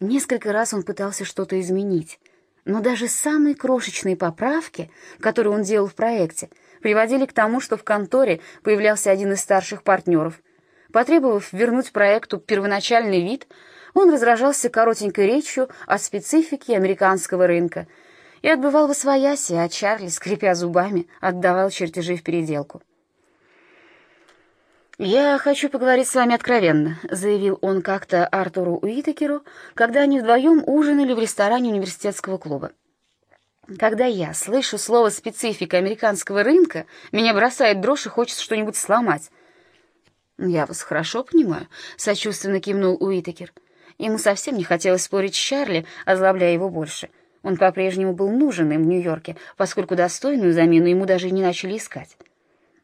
Несколько раз он пытался что-то изменить, но даже самые крошечные поправки, которые он делал в проекте, приводили к тому, что в конторе появлялся один из старших партнеров. Потребовав вернуть проекту первоначальный вид, он разражался коротенькой речью о специфике американского рынка и отбывал во свояси, а Чарли, скрипя зубами, отдавал чертежи в переделку. «Я хочу поговорить с вами откровенно», — заявил он как-то Артуру Уитакеру, когда они вдвоем ужинали в ресторане университетского клуба. «Когда я слышу слово «специфика американского рынка», меня бросает дрожь и хочется что-нибудь сломать». «Я вас хорошо понимаю», — сочувственно кивнул Уитакер. Ему совсем не хотелось спорить с Чарли, озлобляя его больше. Он по-прежнему был нужен им в Нью-Йорке, поскольку достойную замену ему даже не начали искать.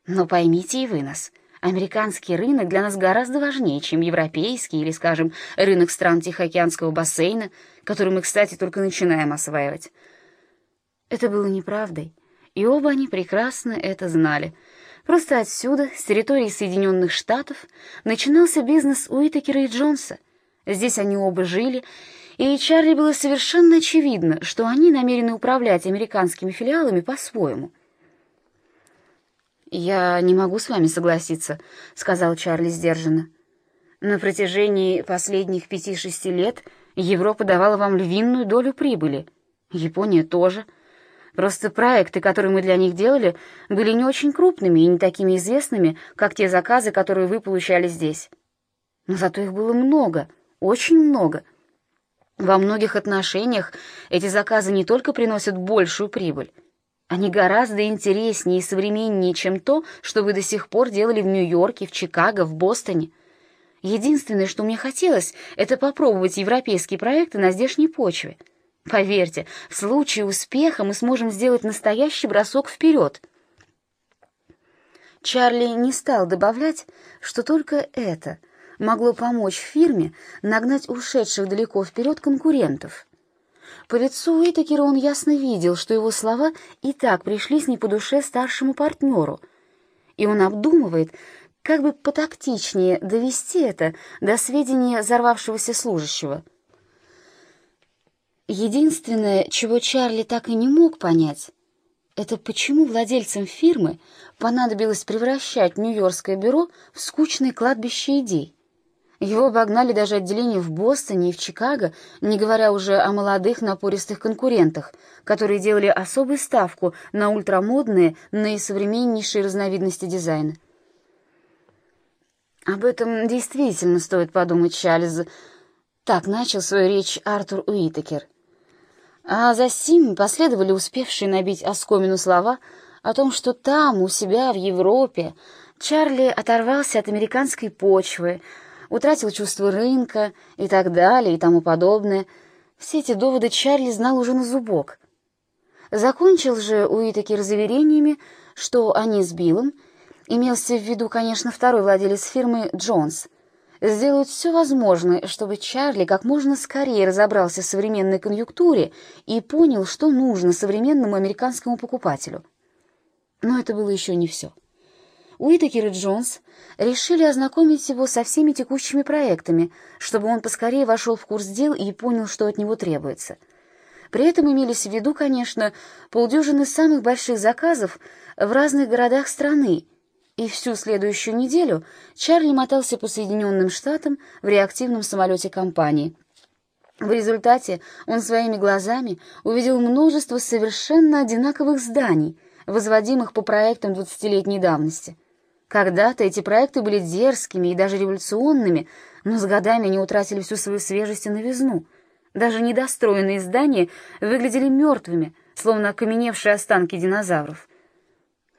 «Но поймите и вы нас», — Американский рынок для нас гораздо важнее, чем европейский или, скажем, рынок стран Тихоокеанского бассейна, который мы, кстати, только начинаем осваивать. Это было неправдой, и оба они прекрасно это знали. Просто отсюда, с территории Соединенных Штатов, начинался бизнес Уитакера и Джонса. Здесь они оба жили, и Чарли было совершенно очевидно, что они намерены управлять американскими филиалами по-своему — «Я не могу с вами согласиться», — сказал Чарли сдержанно. «На протяжении последних пяти-шести лет Европа давала вам львиную долю прибыли. Япония тоже. Просто проекты, которые мы для них делали, были не очень крупными и не такими известными, как те заказы, которые вы получали здесь. Но зато их было много, очень много». Во многих отношениях эти заказы не только приносят большую прибыль, они гораздо интереснее и современнее, чем то, что вы до сих пор делали в Нью-Йорке, в Чикаго, в Бостоне. Единственное, что мне хотелось, это попробовать европейские проекты на здешней почве. Поверьте, в случае успеха мы сможем сделать настоящий бросок вперед. Чарли не стал добавлять, что только это могло помочь фирме нагнать ушедших далеко вперед конкурентов. По лицу Уитакера он ясно видел, что его слова и так пришлись не по душе старшему партнеру, и он обдумывает, как бы потактичнее довести это до сведения взорвавшегося служащего. Единственное, чего Чарли так и не мог понять, это почему владельцам фирмы понадобилось превращать Нью-Йоркское бюро в скучное кладбище идей. Его обогнали даже отделения в Бостоне и в Чикаго, не говоря уже о молодых напористых конкурентах, которые делали особую ставку на ультрамодные, наисовременнейшие разновидности дизайна. Об этом действительно стоит подумать, Чарльз. Так начал свою речь Артур Уитакер. А за сим последовали успевшие набить оскомину слова о том, что там, у себя, в Европе, Чарли оторвался от американской почвы, утратил чувство рынка и так далее и тому подобное. Все эти доводы Чарли знал уже на зубок. Закончил же Уитакер заверениями, что они с Биллом, имелся в виду, конечно, второй владелец фирмы Джонс, сделают все возможное, чтобы Чарли как можно скорее разобрался в современной конъюнктуре и понял, что нужно современному американскому покупателю. Но это было еще не все. Уитакер и Джонс решили ознакомить его со всеми текущими проектами, чтобы он поскорее вошел в курс дел и понял, что от него требуется. При этом имелись в виду, конечно, полдюжины самых больших заказов в разных городах страны, и всю следующую неделю Чарли мотался по Соединенным Штатам в реактивном самолете компании. В результате он своими глазами увидел множество совершенно одинаковых зданий, возводимых по проектам двадцатилетней давности. Когда-то эти проекты были дерзкими и даже революционными, но с годами они утратили всю свою свежесть и новизну. Даже недостроенные здания выглядели мертвыми, словно окаменевшие останки динозавров —